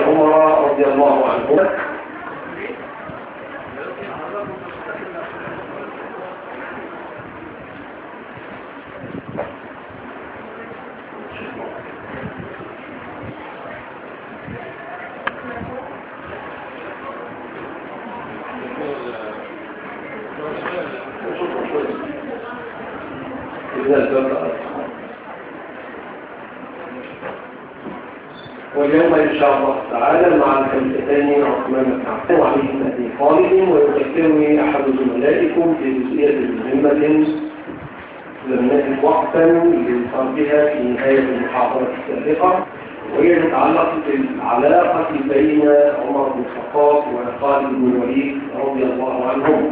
عمر رضي الله عنه واليوم إن شاء الله تعالى مع الكلمتين عثمان بن عفان وعلي بن أبي طالب ويذكرني أحد زملائكم في جزئية مهمة لم نجد وقتا لفرضها في نهاية المحاضرة السابقة وهي تتعلق بالعلاقة بين عمر بن الخطاب وخالد بن الوليد رضي الله عنهم.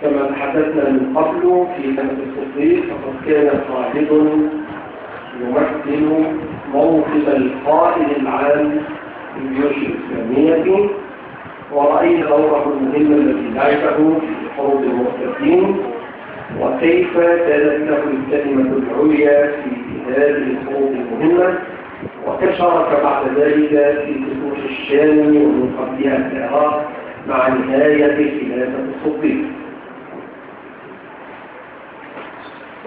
كما تحدثنا من قبل في سنة الصديق فقد كان خالد يمثل موقف القائد العام للجيوش الإسلامية. ورأينا دورة المهم الذي لعبه في حروب المرتدين وكيف له الكلمة العليا في هذه الحروب المهمة؟ وكشرك بعد ذلك في فتوح الشام ومن قبلها العراق مع نهاية خلافة الصديق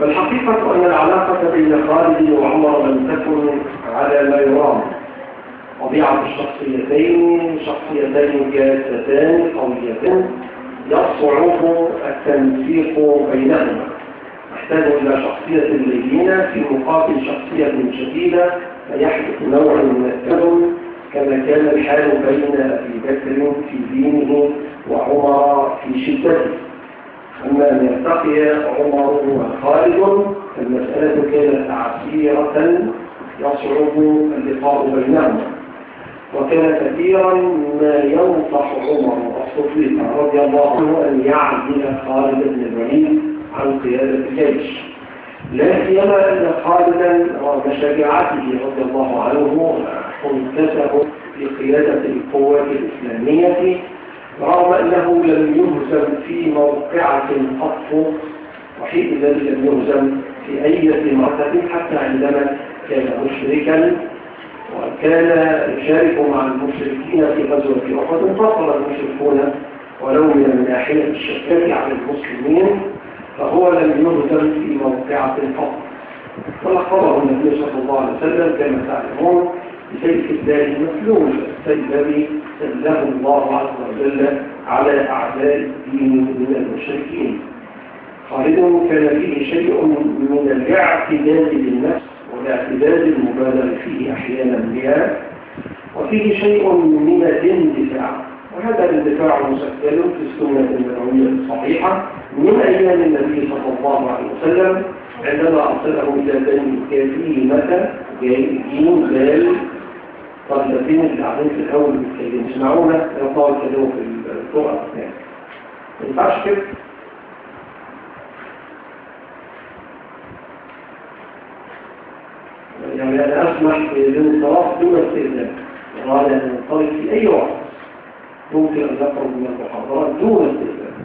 والحقيقة أن العلاقة بين خالد وعمر لم تكن على ما يرام. طبيعة الشخصيتين شخصيتين جادتان قويتان. يصعب التنسيق بينهما. نحتاج إلى شخصية لينة في مقابل شخصية شديدة فيحدث نوع من التبن كما كان الحال بين أبي بكر في دينه وعمر في شدته. أما أن يلتقي عمر وخالد فالمسألة كانت عسيرة يصعب اللقاء بينهما. وكان كثيرا ما ينصح عمر. الصديق رضي الله عنه أن يعزل خالد بن الوليد عن قيادة الجيش. لا سيما أن خالدا رغم شجاعته رضي الله عنه حنكته في قيادة القوات الإسلامية رغم أنه لم يهزم في موقعة قط وحينئذ لم يهزم في أي مرتب حتى عندما كان مشركا وكان يشارك مع المشركين في غزوة أحد انتصر المشركون ولو من الناحية الشكاك على المسلمين فهو لم يهزم في موقعة قط ولقبه النبي صلى الله عليه وسلم كما تعلمون بسيف الله المسلول السيف الذي سله الله عز وجل على أعداء الدين من المشركين. خالد كان فيه شيء من الاعتداد بالنفس. والاعتداد المبالغ فيه أحيانا بها وفيه شيء من الاندفاع. وهذا الاندفاع مسجل في السنة النبوية الصحيحة من أيام النبي صلى الله عليه وسلم عندما أرسله إلى بني كثيمة جايين زال طالبين اللي في الأول بيتكلموا يسمعونا يقعوا يتكلموا في أثناء ما ينفعش كده؟ يعني أنا أسمح للانصراف دون استئذان. وقال أن ينطلق في أي وقت. ممكن أن يخرج من المحاضرات دون استئذان.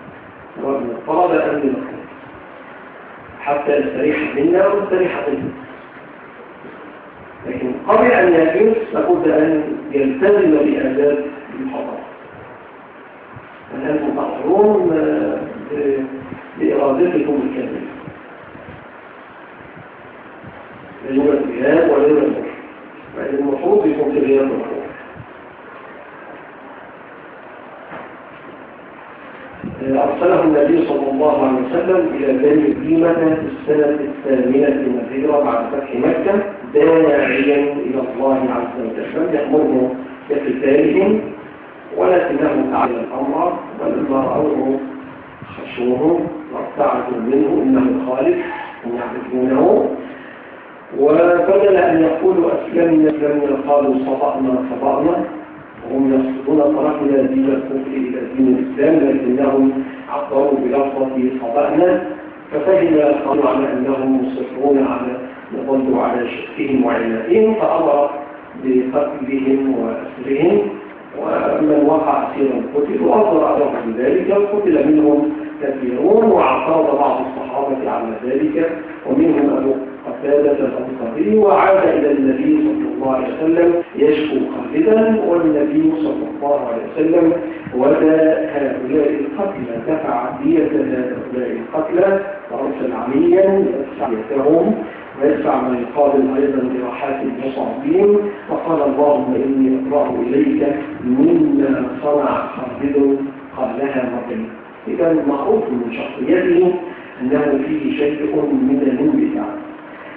سواء من الطلبة أم من الطلبة. حتى يستريح منا ونستريح منه لكن قبل أن يجلس لابد أن يلتزم بآداب الحضر فأنتم تحضرون بإرادتكم الكاملة؟ غياب ولا يوجد مر فإن المفروض يكون في غياب مفروض أرسله النبي صلى الله عليه وسلم إلى بني قيمة في السنة الثامنة من الهجرة بعد فتح مكة داعيا إلى الله عز وجل. لم يأمره بقتالهم ولكنه تعالى الأمر ولما رأوه خشوه وارتعدوا منه إنه خالف أن يعرفونه. وبدل أن يقولوا أسلمنا أسلمنا قالوا صبأنا صبأنا وهم يصدقون طرفنا دين الكفر إلى دين الإسلام لكنهم عبروا بلفظة صبأنا ففهم قالوا على أنهم مصرون على يظلوا على شركهم وعنائهم فأمر بقتلهم وأسرهم. ومن وقع أسيرا قتل وأصدر أدرك ذلك وقتل منهم كثيرون واعترض بعض الصحابة على ذلك ومنهم أبو قتادة الأنصاري وعاد إلى النبي صلى الله عليه وسلم يشكو خالدا والنبي صلى الله عليه وسلم ودى هؤلاء القتلى دفع دية هؤلاء القتلى وأرسل عليا يدفع ديتهم ويدفع ما يقابل أيضا براحات المصابين وقال اللهم إني أقرأ إليك مما صنع خالد قبلها مرتين إذا معروف من شخصيته أنه فيه شيء من الانبتاع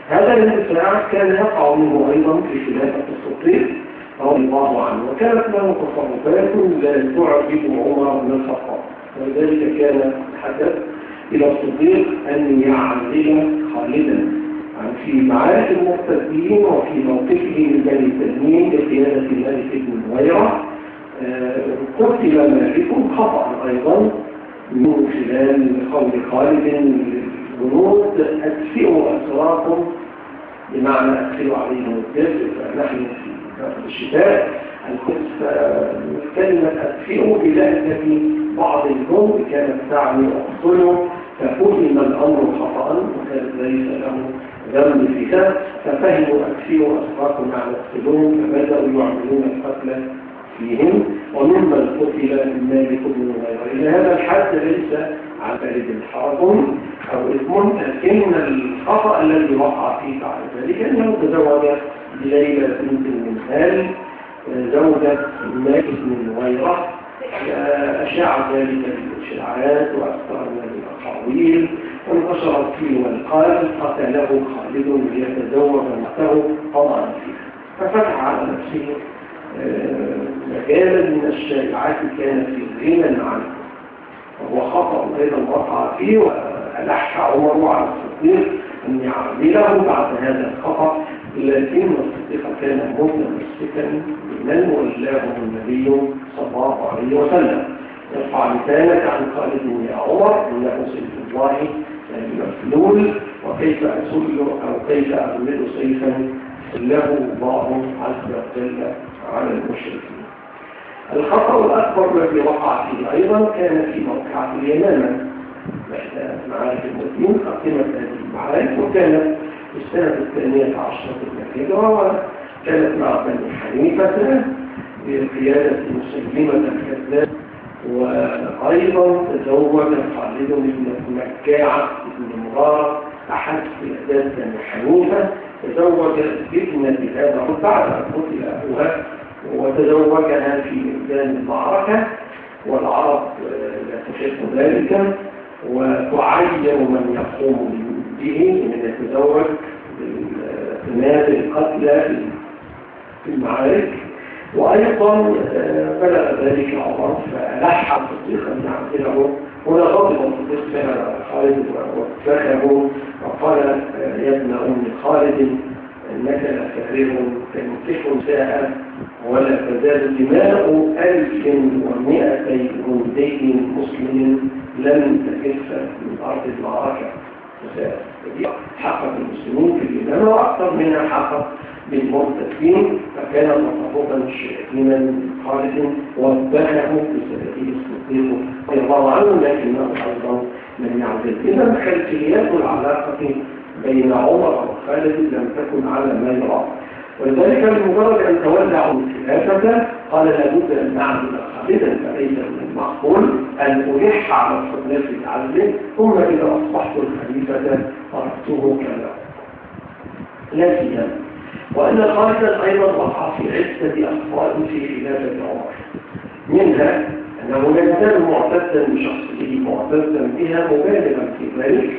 هذا الانبتاع كان يقع منه أيضا في خلافة الصديق رضي الله عنه وكانت له تصرفات لا تعجب عمر بن الخطاب. ولذلك كان يتحدث إلى الصديق أن يعزل خالدا في معارك المرتدين وفي موقفه من بني التنين بقيادة الملك بن نويرة قتل مالك خطأ أيضا من خلال قول خالد الجنود أدفئوا أسراكم بمعنى أدفئوا عليهم الدفء فنحن في الشتاء. كلمة أدفئوا بلهجة بعض الجند كانت تعني أقتلوا ففهم الأمر خطأ وكان ليس له ذنب في كذا ففهموا أكثروا أسراكم مع اقتلون فبدأوا يعملون القتل فيهم. وممن قتل مالك بن غيره إلى هذا الحد ليس بلد الحرب أو إثم لكن الخطأ الذي وقع فيه بعد ذلك أنه تزوج بليلة بنت من آل زوجة مالك بن غيره أشاع ذلك بالإشاعات وأكثر من الأقاويل. وانتشرت فيه والقال قتله خالد ليتزوج امرأته طمعا فيه. ففتح على نفسه مجالا من الشائعات كان في غنى عنه خطأ أيضا وقع فيه وألح عمر على الصديق أن يعمله بعد هذا الخطأ لكن الصديق كان متمسكا بمن ولاه النبي صلى الله عليه وسلم. يرفع لسانك عن خالد يا عمر انه سيف الله المسلول وكيف أسل أو كيف اغمد سيفا له الله عز وجل على المشركين. الخطأ الأكبر الذي وقع فيه أيضا كان في موقعة اليمامة. إحدى معارك المسلمين قدمت هذه المعارك وكانت في السنة الثانية عشرة من الهجرة وكانت مع بني حنيفة بقيادة مسلمة الكذاب. وأيضا تزوج خالد بن مكاعة بن مرارة أحد قيادات بني حنيفة. تزوج ابنة هذا بعد أن قتل أبوها. وتزوجها في ميدان المعركة والعرب لا تحب ذلك وتعين من يقوم به من يتزوج بالناس القتلى في المعارك. وأيضا بلغ ذلك عمر فألح الصديق أن يعمله هنا غضب الصديق فعل خالد واتفخه وقال يا ابن أم خالد إنك لفارغ تنكح ساعة ولا تزال دماء ألف ومائتي جندي مسلم لم تكف من أرض المعركة حقق المسلمين في الإمامة وأكثر منها حقق بالمرتدين فكان تصرفا شديدا خالد وأتبعه بسببه الصديق. رضي الله عنه لكنه أيضا من يعزل إذا خلفيات العلاقة بين عمر وخالد لم تكن على ما يرى. ولذلك بمجرد أن تولع الخلافة قال لابد أن نعمل خالدا فليس من المعقول أن ألح على الخلاف العزل ثم إذا أصبحت الخليفة تركته كما لا سيما. وأن خالدا أيضا وقع في عدة أخطاء في خلافة عمر. منها أنه لا يزال معتدا بشخصه معتدا بها مبالغا في ذلك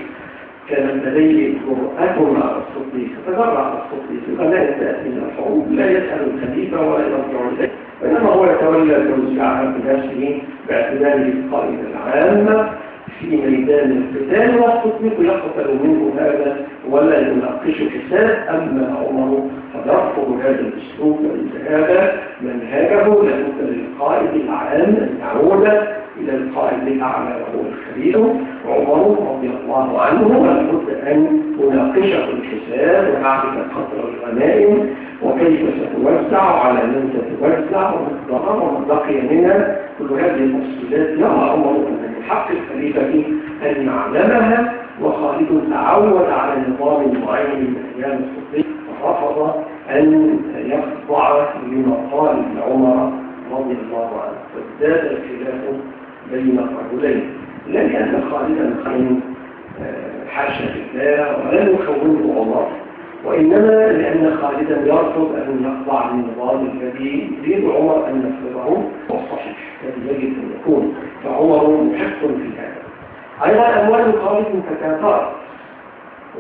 كان لديه جرأة مع الصديق تجرع الصديق. فلا يتأتي من الحروب لا يسأل الخليفة ولا يرجع إليه. وإنما هو يتولى توزيعها بنفسه باعتباره القائد العام في ميدان القتال والصديق يقتل منه هذا ولا يناقش حساب. أما عمر فيرفض هذا الأسلوب فإن هذا منهاجه لابد للقائد العام أن يعود إلى القائد الأعلى وهو الخليل وعمر رضي الله عنه لابد أن يناقشه الحساب ويعرف قدر الغنائم وكيف ستوزع على من ستوزع ومقدارها وما بقي منها. كل هذه التفصيلات يرى عمر أن من حق الخليفة أن يعلمها وخالد تعود على نظام معين من أيام الصديق فرفض أن يخضع لمقال عمر رضي الله عنه. فازداد الخلاف بين الرجلين لا لأن خالدا خير حاشا لله ولم يخونه عمر وإنما لأن خالدا يرفض أن يخضع للنظام الذي يريد عمر أن يفرضه والصحيح الذي يجب أن يكون فعمر محق في هذا. أيضا أموال خالد تكاثرت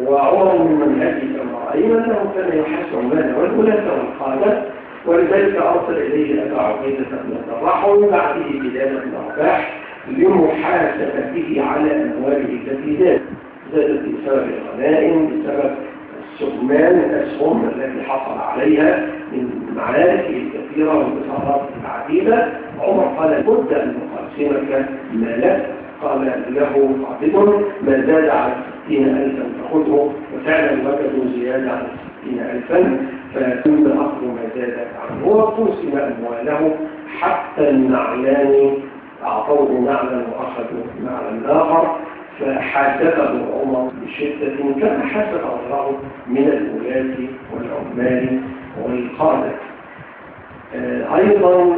وعمر من منهجه كما رأينا أنه كان يحس عماله والولاة والقادة ولذلك أرسل إليه أبا عبيدة بن الجراح ومن بعده بلال بن رباح لمحاسبته على أمواله التي زادت. زادت بسبب الغنائم بسبب السجمان الأسهم التي حصل عليها من معارك الكثيرة والبصارات العديدة عمر قال بد أن نقاسمك مالك قال له قاطب ما زاد على ستين ألفا فخذه وفعلا وجدوا زيادة على ألفا فتم أخذ ما زاد عنه وقوسم أمواله حتى النعلان أعطوه نعلا وأخذوا نعلا آخر فحاسبه عمر بشدة كما حاسب غيره من الولاة والعمال والقادة. أيضا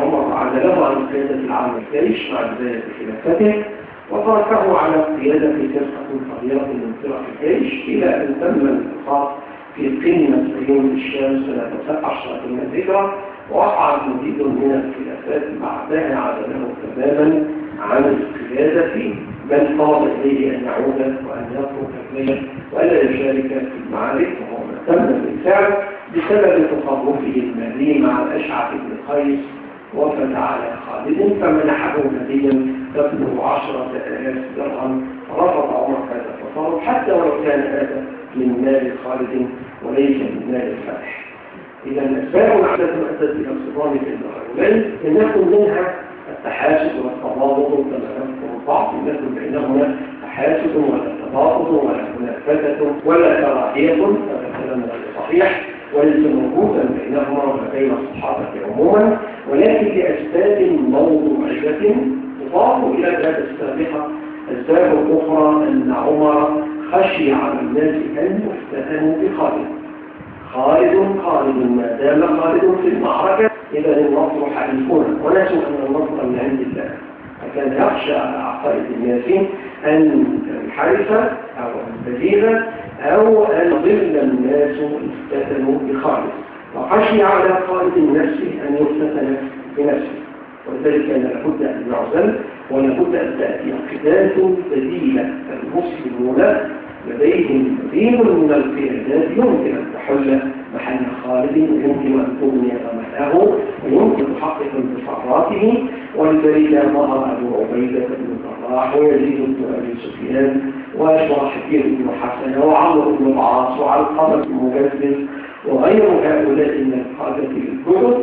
عمر عزله عن قيادة العام الجيش مع بداية خلافته وتركه على قيادة فرقة صغيرة من فرق الجيش إلى أن تم الانتصار. في قمة عيون الشام سنة 17 من الهجرة وقع مزيد من الخلافات بعدها عزله تماما عن القيادة بل طلب إليه أن يعود وأن يترك ابنيه وألا يشارك في المعارك وهو ما تم بالفعل بسبب تطرفه المالي مع الأشعث بن قيس وفد على خالد فمنحه هديا تبلغ عشرة آلاف درهم. فرفض عمر هذا التصرف حتى ولو كان هذا من مال خالد وليس من مال الفتح. إذا الأسباب عدة أدت إلى الصدام بين الرجلين لنكن منها التحاسد والتضابط كما نذكر البعض لكن بينهما تحاسد ولا تضابط ولا منافسة ولا كراهية هذا كلام صحيح. وليس موجودا بينهما وبين الصحابة عموما ولكن لأسباب موضوعية تضاف إلى ذات السابقة أسباب أخرى أن عمر خشي على الناس أن يفتتنوا بخالد. خالد خالد ما دام خالد في المعركة إذا النصر حليفنا ونسوا أن النصر من عند الله. فكان يخشى على عقائد الناس أن ينحرف أو أن تزيد أو أن ضل الناس افتتنوا بخالد. وخشي على خالد النفس أن يفتتن بنفسه. ولذلك لابد أن يعزل ولابد أن تأتي قتال بديلة المسلمون لديهم كثير من القيادات. يمكن أن تحل محل خالد. ويمكن أن تغني غمته ويمكن تحقق انتصاراته. ولذلك ظهر أبو عبيدة بن الجراح ويزيد بن أبي سفيان وشرحبيل بن حسن وعمر بن العاص وعلقمة بن مجدد وغير هؤلاء من القادة الكتب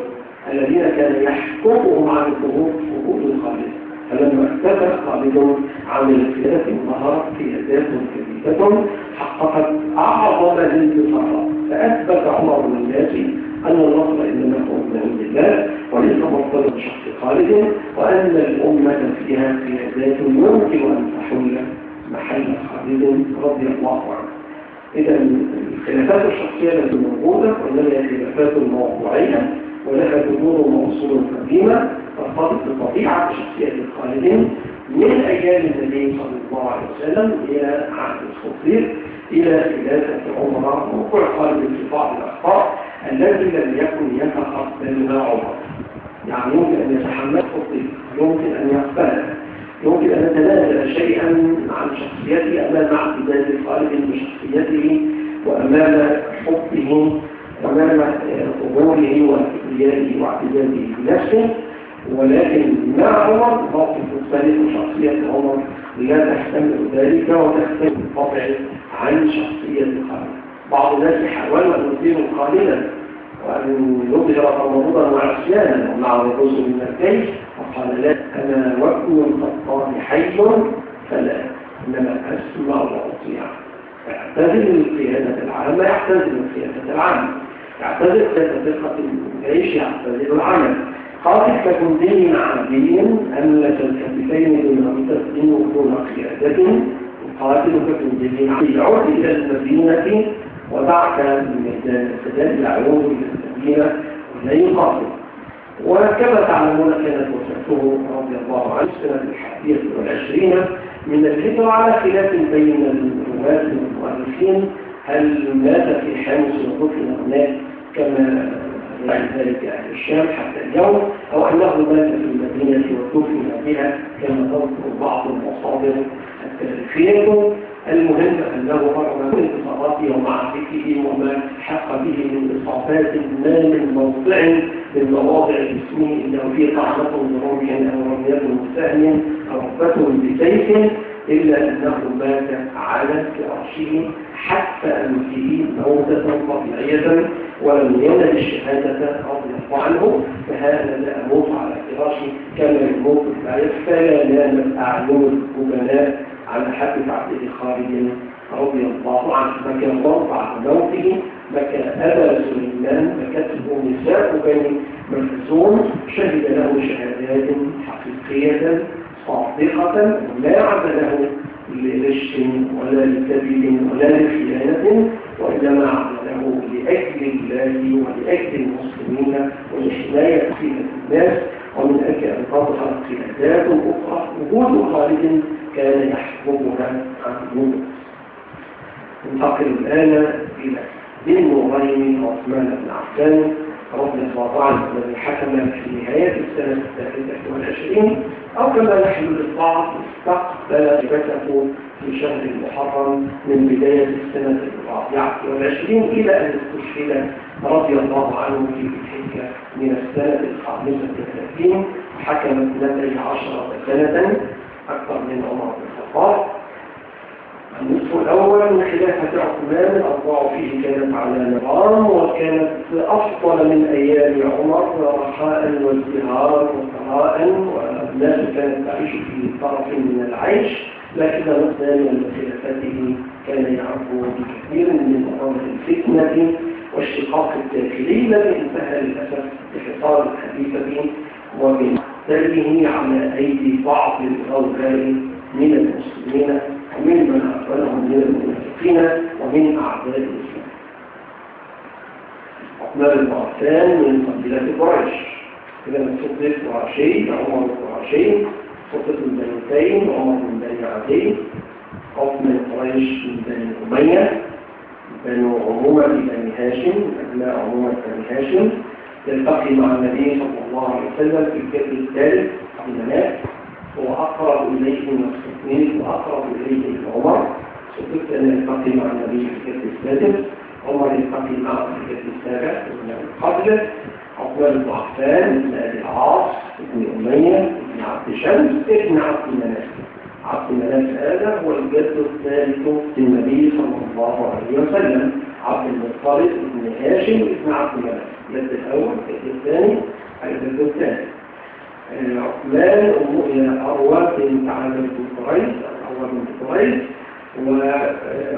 الذين كان يحكمهم عن الظهور حقوق خالد فلما اكتفى خالد عن القيادة ظهرت قيادات كبيرة حققت أعظم الانتصارات فأثبت عمر للناس أن النصر إنما هو من الله وليس مرتبط بشخص خالد وأن الأمة فيها قيادات يمكن أن تحل محل خالد رضي الله عنه. إذا الخلافات الشخصية التي موجودة وإنما هي خلافات موضوعية ولها جذور موصول قديمة ترتبط بطبيعة شخصية الخالدين من أيام النبي صلى الله عليه وسلم إلى عهد الخطير إلى خلافة عمر وقوع خالد في بعض الأخطاء التي لم يكن يتقبلها عمر يعني يمكن أن يتحمل خطير يمكن أن يقبلها يمكن أن نتنازل شيئا عن شخصيته أمام اعتداد خالد بشخصيته وأمام حبه أمام ظهوره وكبريائه واعتداده بنفسه ولكن مع عمر موقف مختلف وشخصية عمر؟ لا تحتمل ذلك وتختلف بالطبع عن شخصية خالد بعض الناس حاولوا أن يثيروا خالدا وأن يظهر تمردا وعصيانا ومع الرجوز من وقال لا أنا وابن الخطاب حي فلا إنما أسمع وأطيع. يعتزل القيادة العامة يعتزل القيادة العامة. يعتزل قيادة فرقة الجيش يعتزل العمل قاتل كجندي عادي أملك الكتفين دون تسليم دون قيادة. قاتل عادي يعود إلى المدينة ميدان السداد يعود إلى المدينة ولا يقاتل. وكما تعلمون كانت وفاته رضي الله عنه سنة الحادية والعشرين من الهجرة على خلاف بين الرواة والمؤلفين هل مات في حامس ودفن هناك كما يعني ذلك أهل الشام حتى اليوم أو أنه مات في المدينة ودفن بها كما تذكر بعض المصادر التاريخية. المهم أنه رغم من انتصاراته ومعرفته وما حق به من إصابات ما من موضع من مواضع جسمه إنه فيه طعنة برمح أو رمية سهم أو ربة بسيف. إلا أنه مات على فراشه حتى أنفه موتة طبيعية ولم ينل الشهادة رضي الله عنه فهذا لا أموت على فراشي كما يموت الآية فلا نامت أعين الكبلاء على حد عبد خالد رضي الله عنه. بكى الله بعد موته بكى أبا سليمان بكته نساء بني مخزوم شهد له شهادات حقيقية صادقة لا عد له لغش ولا لكذب ولا لخيانة وإنما عد له لأجل الله ولأجل المسلمين ولحماية قيمة الناس ومن أجل أن تظهر قيادات أخرى وجود خالد كان يحكمها عن الموت ننتقل الآن إلى ابن نورين عثمان بن عفان الله عنه الذي حكم في نهاية السنة الثالثة والعشرين أو كما نحن للبعض استقبل هبته في شهر المحرم من بداية السنة الرابعة والعشرين إلى أن استشهد رضي الله عنه في الحجة من السنة الخامسة والثلاثين حكم اثنتي عشرة سنة أكثر من عمر بن الخطاب. النصف الأول خلافة عثمان الأربع فيه كانت على نظام وكانت أفضل من أيام عمر رخاء وازدهارا وثراء والناس كانت تعيش في طرف من العيش لكن عثمان من خلافته كان يعرف بكثير من مظاهر الفتنة والشقاق الداخلي الذي انتهى للأسف بحصار الخليفة وبمثله على أيدي بعض الغوغاء من المسلمين. وممن أقبلهم من المنافقين ومن أعداء الإسلام. بن عفان من قبيلة قريش. إذا الصديق قرشي عمر قرشي صديق من بني عمر من بني عدي خوف من قريش من بني أمية بنو عمومة بني هاشم أبناء عمومة بني هاشم. يلتقي مع النبي صلى الله عليه وسلم في الجبل الثالث في المناك هو أقرب إليه من الصديق وأقرب إليه من عمر. صديق أن يلتقي مع النبي في الجبل السادس عمر معه في الجبل السابع من قبل عقبال بن عفان بن أبي العاص بن أمية بن عبد شمس ابن عبد مناف. عبد مناف هذا هو الجد الثالث للنبي صلى الله عليه وسلم. عبد المطلب بن هاشم بن عبد مناف. الجد الأول الجد الثاني الجد الثاني أم أروى بنت عامر بن قريش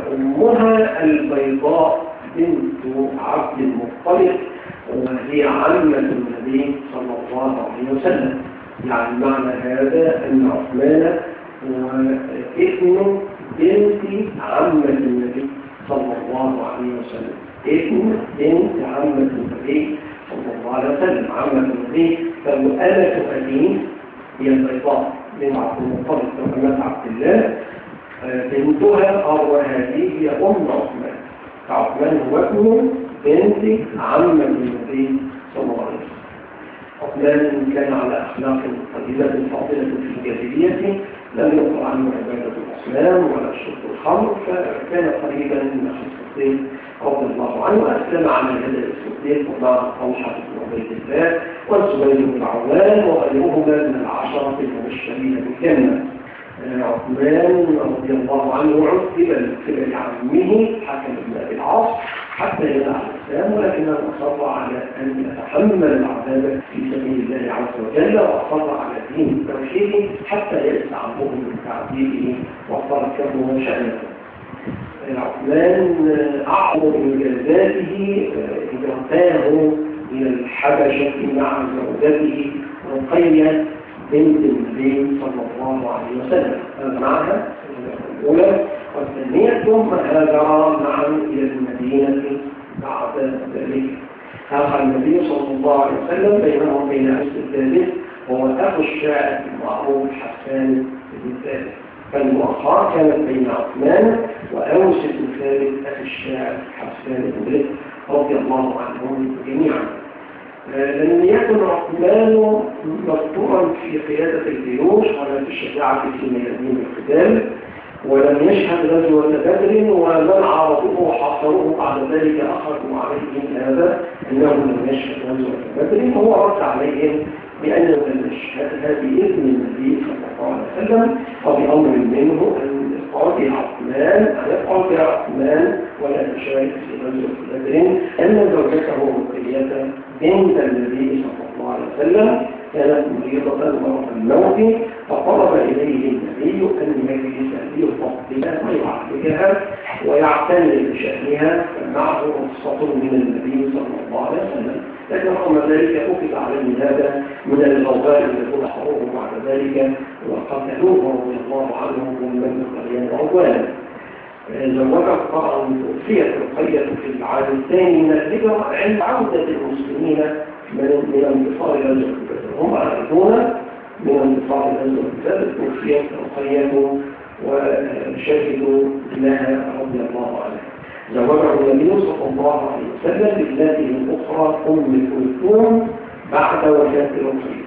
وأمها البيضاء بنت عبد المطلب وهي عمة النبي صلى الله عليه وسلم. يعني معنى هذا أن عثمان عمة النبي فمؤلة أبيه هي البيضاء بن عبد المطلب وأمة عبد الله. بنتها أو هذه هي أم عثمان. فعثمان هو ابن بنت عمة النبي صلى الله عليه وسلم. عثمان كان على أخلاق طيبة فاضلة في الجاهلية لم يقر عنه عبادة الإسلام ولا شرب الخمر فكان قريبا من الصديق رضي الله عنه وأسلم على هذا الصديق ومع طلحة بن عبيد الله والزبير بن عوان وغيرهما من العشرة المبشرين بالجنة. عثمان رضي الله عنه عذب من قبل عمه حكم بن ابي العاص حتى يدع الإسلام ولكنه أصر على أن يتحمل العذاب في سبيل الله عز وجل وأصر على دين التوحيد حتى يأس عنه من تعذيبه وتركه شأنه عثمان اعظم انجازاته اجرتاه إلى الحبشة مع زوجته رقية بنت النبي صلى الله عليه وسلم. هذا معها الأولى والثانية ثم هاجر معا إلى المدينة بعد ذلك. هاجر النبي صلى الله عليه وسلم بينه وبين أنس الثالث وهو أخو الشاعر المعروف حسان بن ثالث فالمؤخرة كانت بين عثمان وأوس بن ثالث أخي الشاعر حسان بن رضي الله عنهم جميعا. لم يكن عثمان مذكورا في قيادة الجيوش ولا في الشجاعة في ميادين القتال ولم يشهد غزوة بدر ومن عرضوه وحصروه بعد ذلك أخذوا عليهم هذا أنه لم يشهد غزوة بدر فهو رد عليهم بأنه لم يشهد هذه إذن النبي صلى الله عليه وسلم وبأمر منه أن يقاضي عثمان أن عثمان ولا تشارك في غزوة بدر أن زوجته رقية بنت النبي صلى الله عليه وسلم. كانت مريضة مرض الموت فطلب إليه النبي أن يجلس ليفضلها ويعالجها ويعتني بشأنها. فمعه رخصة من النبي صلى الله عليه وسلم. لكن رغم ذلك أخذ عليه هذا من الغوباء الذين حروه بعد ذلك وقتلوه رضي الله عنهم من قريان عوان زوجت طبعا توفيت القرية في العام الثاني من الهجرة عند عودة المسلمين من من انتصار بدر هم عارفون من انتصار غزوة بدر توفيت القرية وشهدوا لها رضي الله عنها زوجه النبي صلى الله عليه وسلم بابنته الأخرى أم كلثوم بعد وفاة الرسول.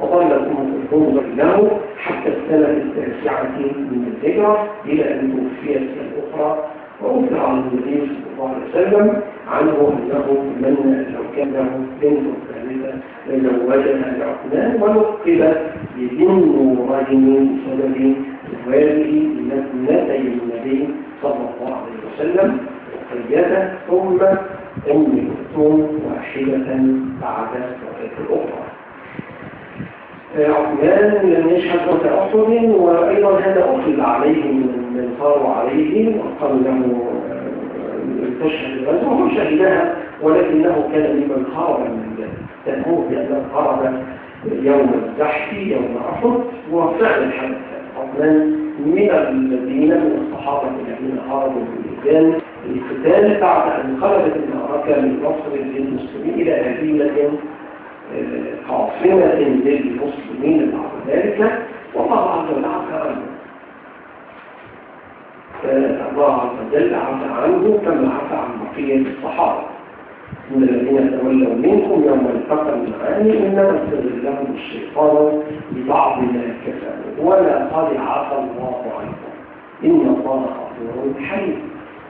وظل أم كلثوم له حتى السنة التاسعة من الهجرة إلى أن توفيت الأخرى وأخبر عن النبي صلى الله عليه وسلم عنه أنه من لو كان له بنت ثالثة لزوجها لعثمان ولقب بذن نورين بسبب زواجه لابنتي النبي صلى الله عليه وسلم وقيادة ثم أم كلثوم واحدة بعد وفاة الأخرى. عثمان لم يشهد أحد وأيضا هذا أخذ عليه من صاروا عليه وقال له تشهد. الغزوة وهو شهدها ولكنه كان لمن هرب من تنهوه بأنه هرب يوم الزحف يوم أحد وفعل الحدث عثمان من الذين من الصحابة الذين هربوا من الإسلام القتال بعد أن خرجت المعركة من مصر للمسلمين إلى هزيمة قاصمة للمسلمين بعد ذلك والله عز وجل عفى عنه فالله عز وجل عفى عنه كما عفى عن بقية الصحابة إن الذين تولوا منكم يوم التقى المعاني إنما استغلهم الشيطان ببعض ما كسبوا. ولا قد عفى الله عنهم إن الله غفور حليم.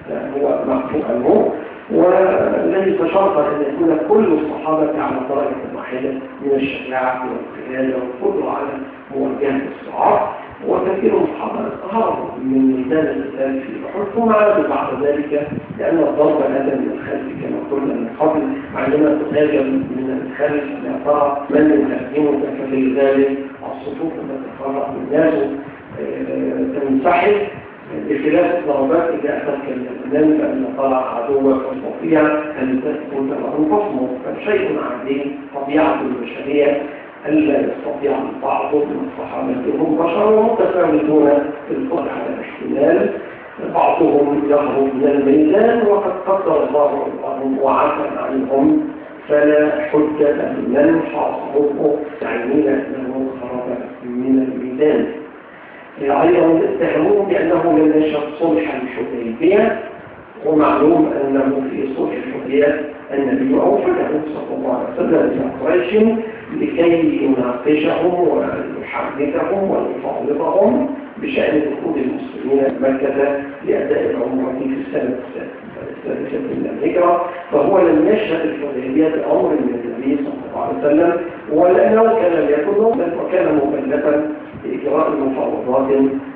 فهو معفو عنه. وليس شرطا أن يكون كل الصحابة على درجة واحدة من الشجاعة والقيادة والقدرة على مواجهة الصعاب. وكثير من الصحابة هربوا من ميدان القتال في أحد ثم عادوا بعد ذلك لأن الضرب هذا من الخلف كما قلنا من قبل عندما تهاجم من الخلف لا ترى من يهاجمك ففي ذلك الصفوف تتفرق الناس تنسحب. بخلاف الضربات إذا أتتك الأمام فإن طلع عدوك تستطيع أن تثبت له خصمه فشيء عادي طبيعة البشرية ألا يستطيع البعض من الصحابة هم بشر متفاوتون في القدر على الاحتمال بعضهم يهرب من الميدان وقد قدر الله لهم وعفى عنهم. فلا حجة لمن حاصره تعيين أنه خرج من الميدان. أيضا اتهموه بأنه لم يشهد صلح الحديبية ومعلوم أنه في صلح الحديبية النبي أوفده صلى الله عليه وسلم إلى قريش لكي يناقشهم ويحدثهم ويفاوضهم بشأن دخول المسلمين مكة لأداء العمرة في السنة الثالثة من الهجرة فهو لم يشهد الحديبية بأمر من النبي صلى الله عليه وسلم ولأنه كان يكون وكان مكلفا بإجراء مفاوضات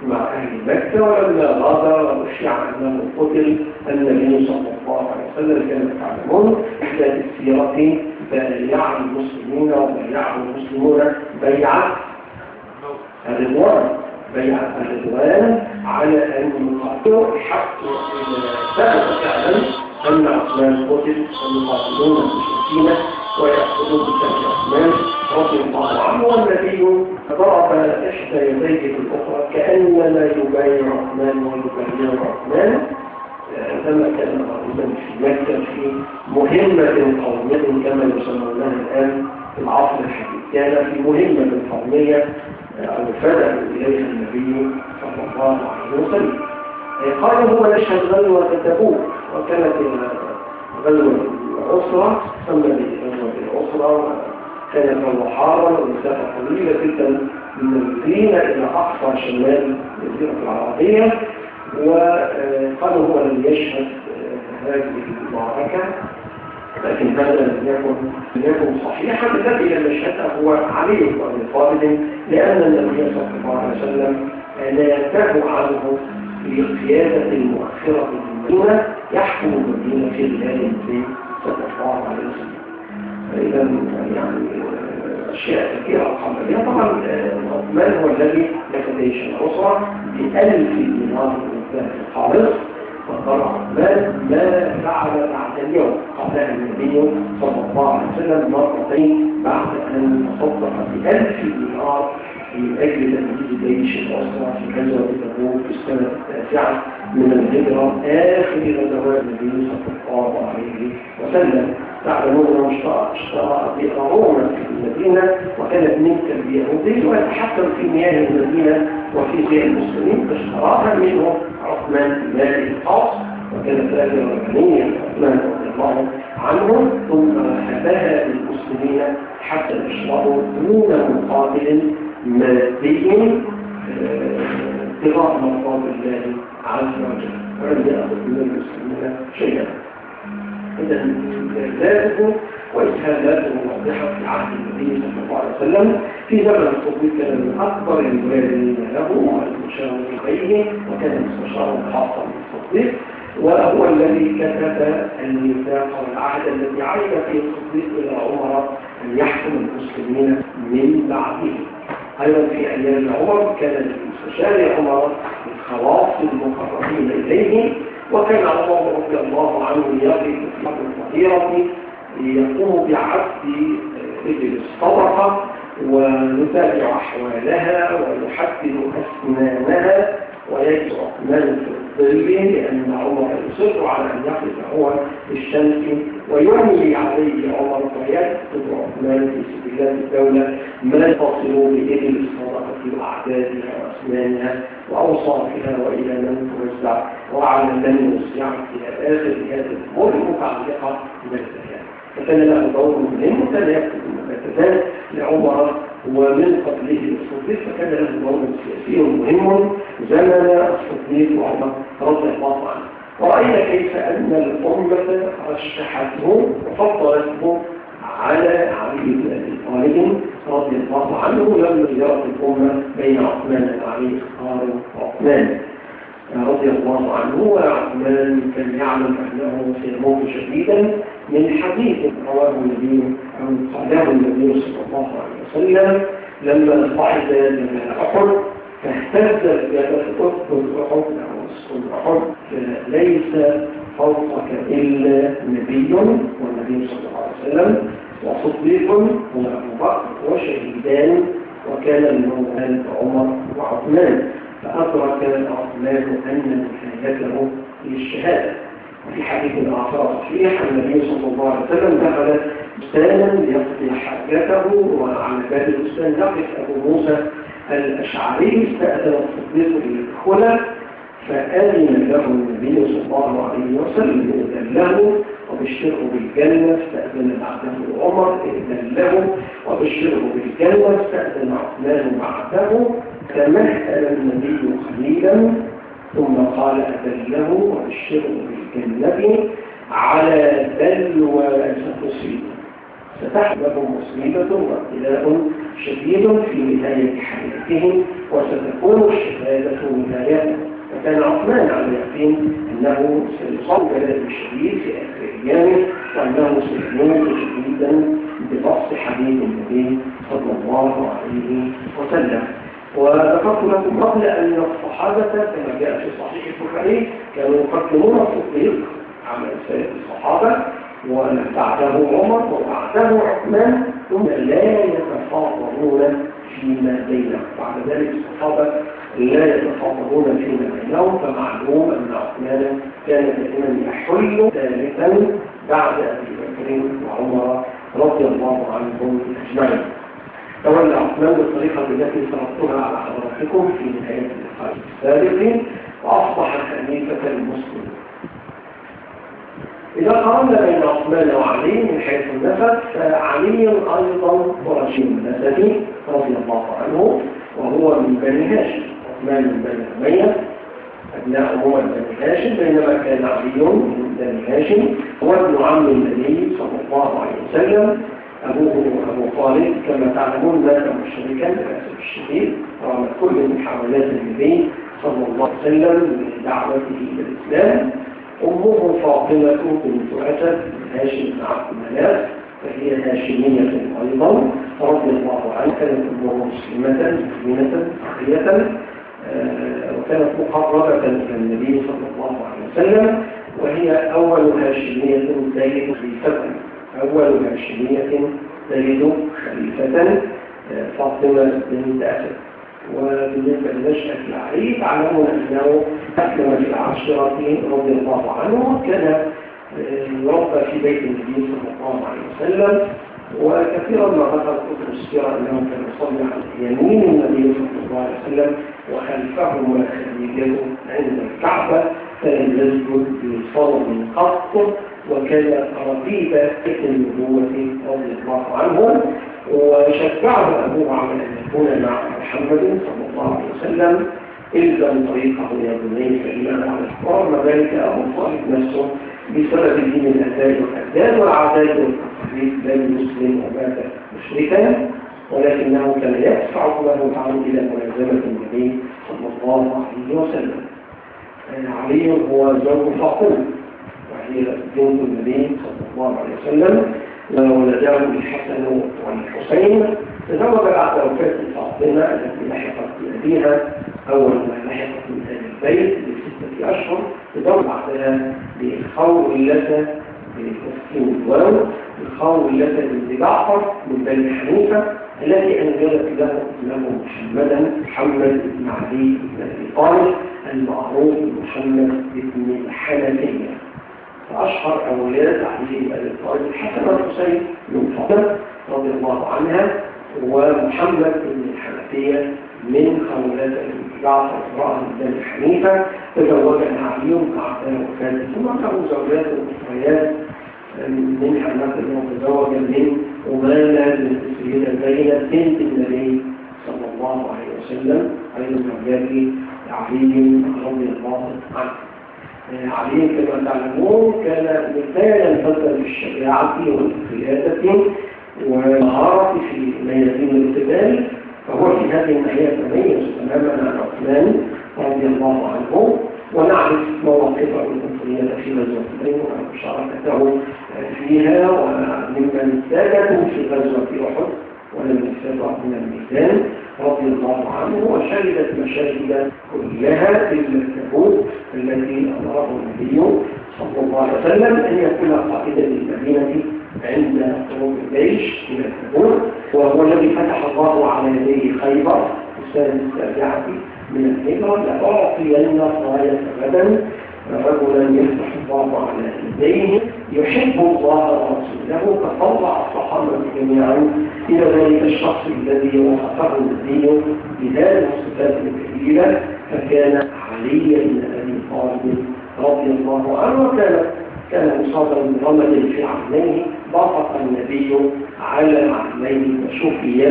مع أهل مكة ولما غاب وشيع أنه قتل النبي صلى الله عليه وسلم كما تعلمون إحدى السيرة بايع المسلمين وبايعه المسلمون بيعة. الرضوان بيعة الرضوان على أن يقاتلوا حتى ثبت فعلا أن عثمان قتل ويقاتلون المشركين ويأخذون بسبب عثمان رضي الله عنه والنبي ضرب إحدى يديه في الأخرى كأنما يبايع عثمان ويبايع عثمان. عندما كان غالبا في مكة في مهمة قومية كما يسمونها الآن في العصر الحديث. كان في مهمة قومية أو فدأ إليها النبي صلى الله عليه وسلم. قال هو يشهد غزوة تبوك وكانت غزوة الأسرة تسمى بغزوة الأسرة كانت المحارة ومسافة طويلة جدا من المدينة إلى أقصى شمال الجزيرة العربية. وقالوا هو لم يشهد هذه المعركة لكن هذا لم يكن لم يكن صحيحا. الذي لم يشهده هو علي بن طالب لأن النبي صلى الله عليه وسلم نافه عنه في قيادة مؤخرة المدينة يحكم المدينة في بلاد النبي صلى الله عليه وسلم. فإذا يعني أشياء كثيرة قبل. طبعا من هو الذي يتديش الاسره بألف دينار خالص وطلع مال ما فعل بعد اليوم. قال النبي صلى الله عليه وسلم مرتين بعد أن تصدق بألف دينار من أجل تنفيذ جيش الأسرة في غزوة تبوك في السنة التاسعة من الهجرة آخر غزوات النبي صلى الله عليه وسلم. تعلمون أنه اشترى بئر روما في المدينة وكانت ملكا اليهودي ويتحكم في مياه المدينة وفي بيع المسلمين فاشتراها منه عثمان بن مالك الخاص وكان تاجرا غنيا عثمان رضي الله عنه ثم هبها للمسلمين حتى يشربوا دون مقابل مادي ابتغاء مرضات الله عز وجل. ولم يأخذ من المسلمين شيئا. إذا ذاته وإسهالاته واضحة في عهد النبي صلى الله عليه وسلم في زمن الصديق كان من أكبر الموالين له والمشاور إليه وكان مستشارا خاصا بالصديق وهو الذي كتب الميثاق والعهد الذي عين فيه الصديق إلى عمر أن يحكم المسلمين من بعده. أيضا في أيام عمر كان المستشار عمر الخواص المقربين إليه وكان عمر رضي الله عنه يقف في الكثيرة يقوم بعد رجل الصدقة ونتابع أحوالها ويحدد أسنانها. عثمان في الظل لأن عمر يصر على أن يقف هو الشمس ويملي عليه عمر فيكتب عثمان في سبيلات الدولة ما تصل بإذن الصدقة وأعدادها وأسنانها وأوصافها وإلى من توزع وعلى من يوسع إلى آخر هذه الأمور المتعلقة بالزكاة فكان له دور مهم وكان يكتب المكتبات لعمر ومن قبله الصديق فكان له دور سياسي مهم زمن الصديق وعمر رضي الله عنه. ورأينا كيف أن الأمة رشحته وفضلته على علي بن أبي طالب رضي الله عنه لما زيارة الأمة بين عثمان وعلي اختار عثمان رضي الله عنه وعثمان كان يعلم أنه سيموت شديدا من حديث رواه النبي أو قاله النبي صلى الله عليه وسلم لما صعد من أحد فاهتزت جبل أحد أحد اسكن أحد ليس فوقك إلا نبي والنبي صلى الله عليه وسلم وصديق هو أبو بكر وشهيدان وكان منهم عمر وعثمان فأدرك عثمان أن نهايته للشهادة. وفي حديث آخر صحيح النبي صلى الله عليه وسلم دخل بستانا ليقضي حاجته وعلى باب البستان يقف أبو موسى الأشعري استأذن الصديق ليدخل فآذن له النبي صلى الله عليه وسلم إذن له وبشره بالجنة استأذن بعده عمر إذن له وبشره بالجنة استأذن عثمان بعده تمهل النبي قليلا ثم قال أذن له وبشره بالجنة على بلوى ستصيبه ستحدث مصيبة وابتلاء شديد في نهاية حياتهم وستكون الشهادة نهايته فكان عثمان على يقين أنه سيصاب بلد شديد في آخر أيامه وأنه سيموت شديدا بنص حديث النبي صلى الله عليه وسلم. وذكرت لكم قبل أن الصحابة كما جاء في صحيح البخاري كانوا يقدمون التصديق على سيد الصحابة وبعده عمر وبعده عثمان ثم لا يتفاضلون فيما بينهم بعد ذلك الصحابة لا يتفاضلون فيما بينهم فمعلوم أن عثمان كان دائما يحل ثالثا بعد أبي بكر وعمر رضي الله عنهم أجمعين. تولى عثمان بالطريقة التي سردتها على حضراتكم في نهاية اللقاء السابق وأصبح خليفة المسلمين إذا قارنا بين عثمان وعلي من حيث النسب فعلي أيضا قرشي النسبي رضي الله عنه وهو من بني هاشم. عثمان من بني أمية أبناء هو من بني هاشم بينما كان علي من بني هاشم هو ابن عم النبي صلى الله عليه وسلم. أبوه أبو طالب كما تعلمون مات مشركا للأسف الشديد رغم كل محاولات النبي صلى الله عليه وسلم لدعوته إلى الإسلام. أمه فاطمة بنت أسد هاشم بن عبد مناف فهي هاشمية أيضا رضي الله عنها كانت أمه مسلمة مؤمنة تقية وكانت مقربة إلى النبي صلى الله عليه وسلم وهي أول هاشمية تلد خليفة أول هاشمية تلد خليفة فاطمة بنت أسد. وبالنسبة لنشأة العريف علمنا أنه أسلم في العاشرة رضي الله عنه وكان يربى في بيت النبي صلى الله عليه وسلم. وكثيرا ما ذكر كتب السيرة أنه كان يصلي على يمين النبي صلى الله عليه وسلم وخلفه خديجته عند الكعبة فلم يسجد بصلاة قط. وكان ربيب النبوة رضي الله عنه وشجعه أبوه على أن يكون مع محمد صلى الله عليه وسلم إلزم طريقة يا بني فإنه على ورغم ذلك أبو طالب نفسه بسبب دين الأذان والأذان والعذاب والتقليد بين مسلم ومات مشركا ولكنه كان يدفع له تعالى إلى ملازمة النبي صلى الله عليه وسلم. علي هو زوج فاطمة. وهي بنت النبي صلى الله عليه وسلم وولده الحسن والحسين تزوج بعد وفاة فاطمة التي لحقت بأبيها. أول ما لحقت من أهل البيت لستة أشهر تزوج بعدها بخولة بتسكين الواو بخولة بنت جعفر من بني حنيفة التي أنجبت له ابنه محمدا محمد بن علي بن أبي طالب المعروف محمد بن الحنفية فأشهر أولاد علي بن أبي طالب الحسن والحسين من فاطمة رضي الله عنها ومحمد بن الحنفية من خولات جعفر امرأة بن حنيفة تزوجها علي بعد وفاته ثم له زوجات وأخريات منها مثلا تزوج من أمانة بنت السيدة زينب بنت النبي صلى الله عليه وسلم أيضا زوجات علي رضي الله عنه علي كما تعلمون كان مثالا فتى للشجاعة والقيادة والمهارة في ميادين القتال فهو في هذه الناحية تميز تماما عن عثمان رضي الله عنه ونعرف مواقفه الكفرية في بدر ومشاركته فيها وممن ساكتوا في غزوة أحد. ولم يستطع من الميدان رضي الله عنه وشهدت مشاهد كلها بالمكتبوت التي أمره النبي صلى الله عليه وسلم أن يكون قائدا للمدينة عند خروج الجيش من الكبور وهو الذي فتح الله على يديه خيبر السنة السابعة من الهجرة لأعطين راية غدا رجلا يفتح الله على يديه يحب الله ورسوله فطلع الصحابة جميعا إلى ذلك الشخص الذي وصفه النبي بهذه الصفات الكبيرة فكان علي بن أبي طالب رضي الله عنه وكان كان مصابا برمد في عينيه ضغط النبي على عينيه وشفي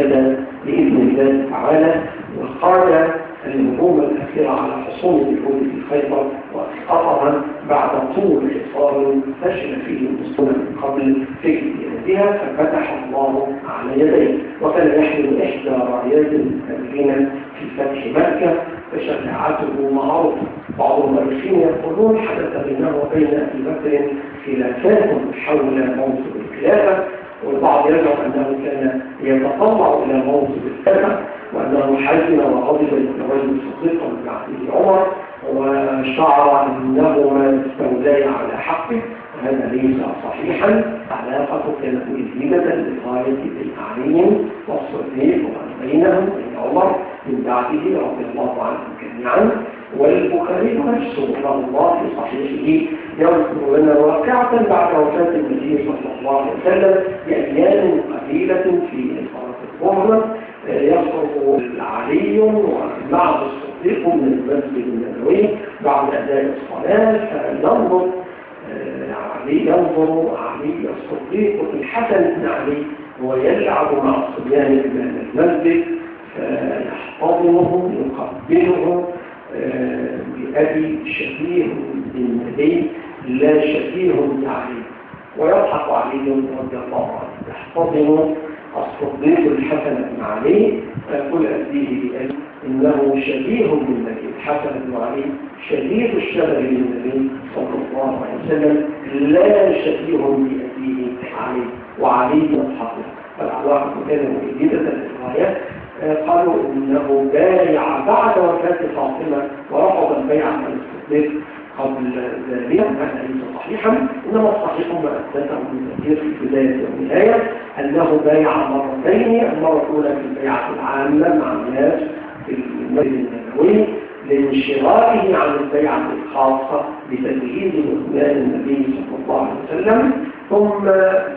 بإذن الله تعالى وقال الهجوم الأخيرة على حصول اليهود في خيبر وأسقطها بعد طول حصار فشل فيه المسلمون من قبل في بها ففتح الله على يديه. وكان يحمل إحدى رايات المسلمين في فتح مكة فشفاعته معروفة بعض المؤرخين يقولون حدث بينه وبين أبي بكر خلافات حول موسم الخلافة والبعض يزعم أنه كان يتطلع إلى موسم الخلافة. وأنه حزن وغضب للرجل صديقا من عبده عمر وشعر أنهما استوليا على حقه. وهذا ليس صحيحا. علاقة كانت مفيدة لغاية التعليم والصديق وما بينهم بين عمر من بعده رضي الله عنهم جميعا. والبخاري نفسه رحمه الله في صحيحه يذكر لنا واقعة بعد وفاة النبي صلى الله عليه وسلم بأيام قليلة في صلاة الظهر يخرج علي ومعه الصديق من المسجد النبوي بعد أداء الصلاة فينظر علي ينظر علي الصديق الحسن بن علي هو يلعب مع الصبيان من المسجد فيحتضنه يقبله بأبي شبيه بالنبي لا شبيه بعلي ويضحك علي رضي الله عنه يحتضن الصديق الحسن بن علي فيقول بأبي إنه شبيه بالنبي الحسن بن علي شبيه الشبه بالنبي صلى الله عليه وسلم لا شبيه بأبيه علي وعلي يضحك فالعلاقة كانت جديدة للغاية قالوا إنه بايع بعد وفاة فاطمة ورفض البيع عن الصديق. قبل ذلك هذا ليس صحيحا إنما الصحيح ما أثبته ابن كثير في بداية والنهاية أنه بايع مرتين المرة الأولى في البيعة العامة مع الناس في المسجد النبوي لانشغاله عن البيعة الخاصة بتجهيز عثمان النبي صلى الله عليه وسلم ثم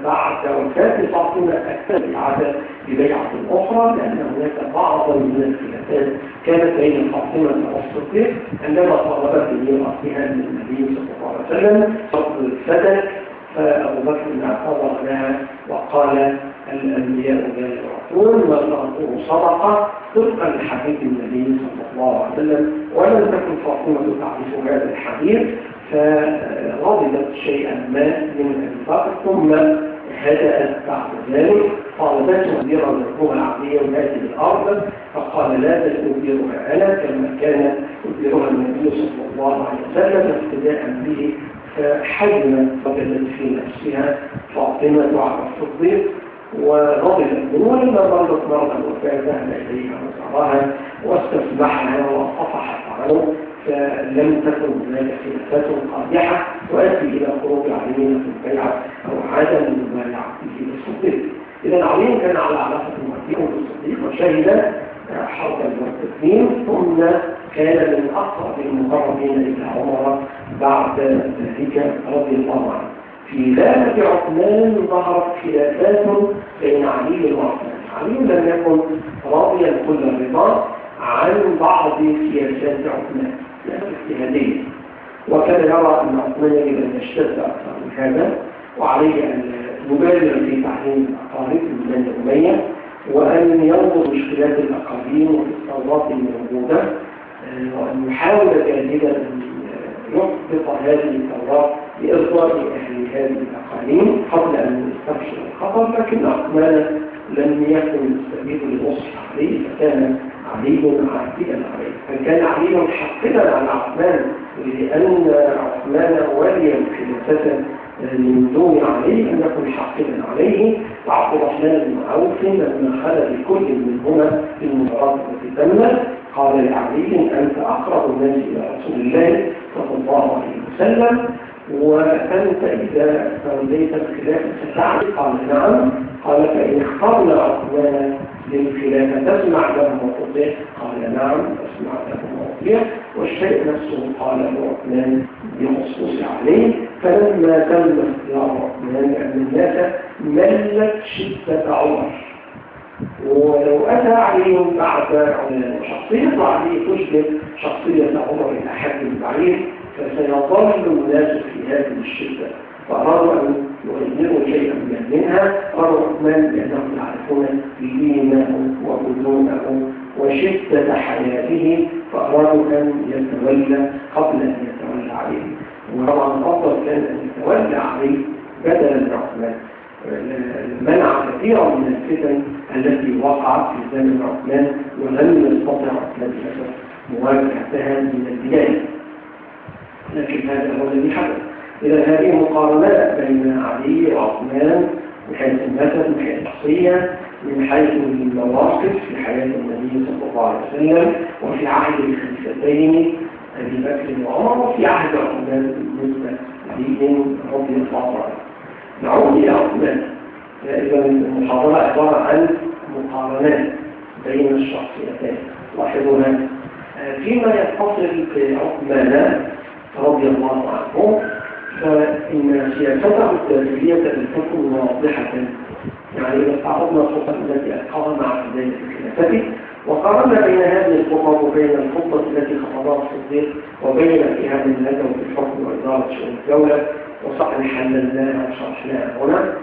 بعد وفاة فاطمة أكثر العادة ببيعة أخرى لأن هناك بعض من الخلافات كانت بين فاطمة والصديق عندما طلبت بميراثها من النبي صلى الله عليه وسلم فضل الفدك فأبو بكر اعتذر لها وقال الأنبياء لا يعطون والمرأة صدقة طبقا لحديث النبي صلى الله عليه وسلم ولم تكن فاطمة تعرف هذا الحديث. فرضبت شيئا ما من أبي ثم هدأت بعد ذلك طالبته أميرا مكروها عقليا هذه الأرض فقال لا تستديرها أنا كما كان يديرها النبي صلى الله عليه وسلم ابتداء به فحجم وجدت في نفسها فاطمة على الصديق وغضبت ولما ظلت مرة وفاة ذهب إليها وزارها واستسمحها وصفحت عنه. فلم تكن هناك خلافات قادحة تؤدي إلى خروج علينا في البيعة أو عدم المبايعة في الصديق إذا علي كان على علاقة مرتين بالصديق وشهد حرب المرتدين ثم كان من أقرب المقربين إلى عمر بعد ذلك رضي الله عنه. في ليلة عثمان ظهرت خلافات بين علي وعثمان. علي لم يكن راضيا كل الرضا عن بعض سياسات عثمان. اجتهادية. وكان يرى أن عثمان يجب أن يشتد أكثر من هذا وعليه أن يبالغ في تعليم الأقارب من بني أمية وأن ينظر مشكلات الأقاليم والثورات الموجودة وأن يحاول جاهدا أن يحبط هذه الثورات لإرضاء أهل هذه الأقاليم قبل أن يستبشر الخطر لكن عثمان لم يكن يستفيد لنصح عليه فكان علي عادلا عليه. فكان علي حقدا على عثمان لأن عثمان ولي الخلافة من دون عليه أن يكون حاقدا عليه. وعبد الرحمن بن عوف لما خلى بكل منهما في التي تمت قال لعلي أنت أقرب الناس إلى رسول الله صلى الله عليه وسلم وأنت إذا توليت الخلافة ستعرف. قال نعم. قال فإن اخترنا عثمان للخلافة تسمع له وتطيع. قال نعم تسمع له وتطيع. والشيء نفسه قال عثمان بخصوص عليه. فلما تم اختيار عثمان لأن الناس ملت شدة عمر. ولو أتى علي بعد شخصية علي تشبه شخصية عمر إلى حد بعيد فسيظل الناس في هذه الشدة. فأرادوا أن يغيروا شيئا منها قالوا عثمان لأنهم يعرفون دينه وبدونه وشدة حياته فأرادوا أن يتولى قبل أن يتولى عليه. وطبعا الأفضل كان أن يتولى عليه بدلا من عثمان. منع كثيرا من الفتن التي وقعت في زمن عثمان ولم يستطع عثمان مواجهتها من البداية. لكن هذا هو الذي حدث. إذا هذه مقارنات بين علي وعثمان من حيث المثل من حيث الشخصية من حيث المواقف في حياة النبي صلى الله عليه وسلم وفي عهد الخليفتين أبي بكر وعمر وفي عهد عثمان بالنسبة لهم رضي الله عنه. نعود إلى عثمان. إذا المحاضرة عبارة عن مقارنات بين الشخصيتين. لاحظوا فيما يتصل بعثمان رضي الله عنه فإن سياسته الداخلية تكن واضحة. يعني إذا تعرضنا الخطط التي ألقاها مع بداية خلافته وقارنا بين هذه الخطط وبين الخطة التي خطبها الصديق وبين فيها من ندم في الحكم وإدارة شؤون الدولة وصحن حللناها وشرحناها هنا.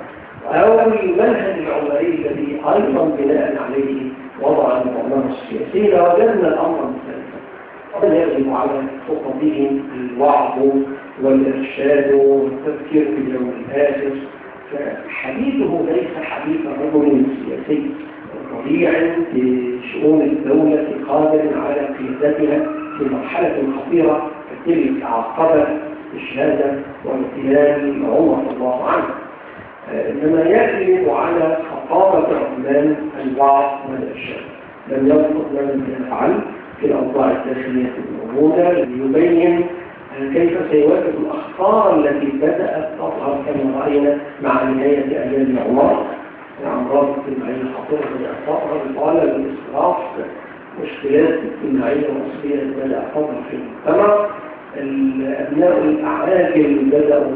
أو المنهج العمري الذي أيضا بناء عليه وضع البرنامج السياسي لوجدنا الأمر مختلفا يجب على خطبهم الوعظ والإرشاد والتذكير باليوم الآخر. فحديثه ليس حديث رجل سياسي. رضيع بشؤون الدولة قادر على قيادتها في مرحلة خطيرة كتلك عقبة الشهادة واغتيال عمر الله عنه. إنما يجب على خطابة عثمان الوعظ والإرشاد لم يرفض لم يفعل في الأوضاع الداخلية الموجودة ليبين كيف سيواجه الأخطار التي بدأت تظهر كما رأينا مع نهاية أيام عمر. الأمراض الاجتماعية الخطيرة بدأت تظهر قال الإسراف مشكلات اجتماعية وأصلية بدأت تظهر في المجتمع الأبناء الأعاجل بدأوا